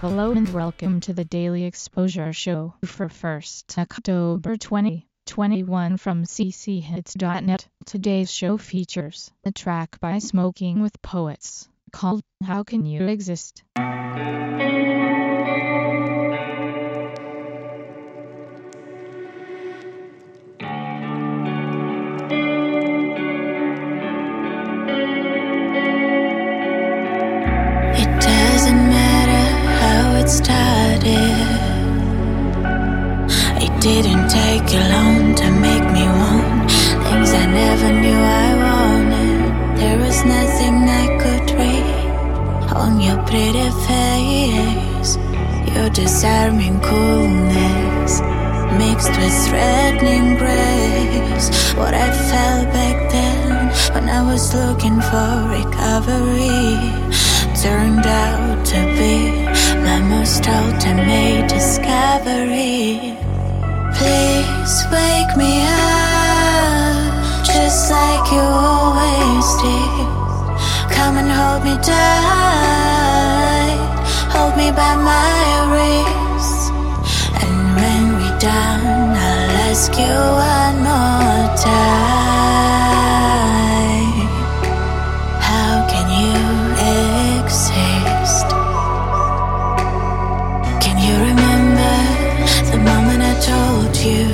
Hello and welcome to the Daily Exposure Show for 1st October 2021 from cchits.net. Today's show features a track by Smoking with Poets called How Can You Exist? Didn't take you long to make me want things I never knew I wanted. There was nothing I could read on your pretty face. Your disarming coolness mixed with threatening grace. What I felt back then when I was looking for recovery turned out to be my most ultimate discovery. Please wake me up, just like you always did. Come and hold me tight, hold me by my wrist. And when we're done, I'll ask you one more time. How can you exist? Can you remember the moment you?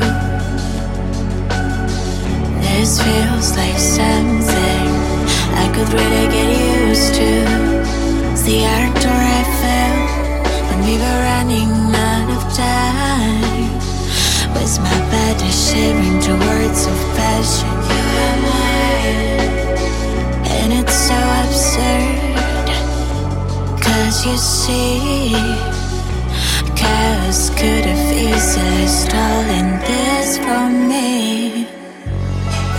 This feels like something I could really get used to. It's the ardor I felt when we were running out of time. Was my body shivering to words of passion? You are mine. And it's so absurd. Cause you see, could have easily stolen this from me.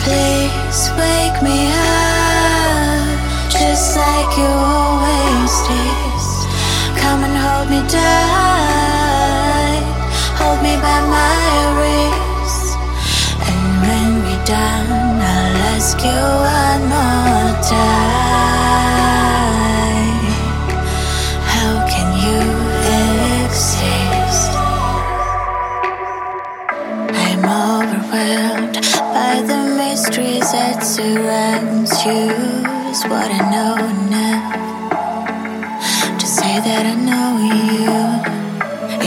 Please wake me up, just like you always did. Come and hold me tight, hold me by my wrist. And when we're done, I'll ask you one more time. Surrounds you. Is what I know now. To say that I know you,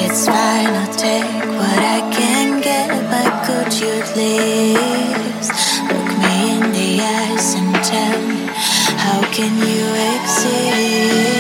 it's fine. I'll take what I can get, but could you please look me in the eyes and tell me how can you exist?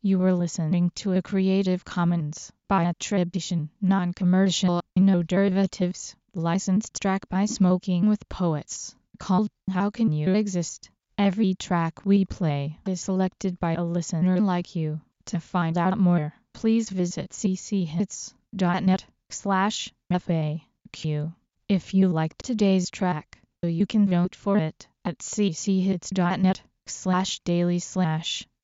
You were listening to a Creative Commons by attribution, non-commercial, no derivatives, licensed track by Smoking with Poets, called How Can You Exist? Every track we play is selected by a listener like you. To find out more, please visit cchits.net slash FAQ. If you liked today's track, you can vote for it at cchits.net slash daily slash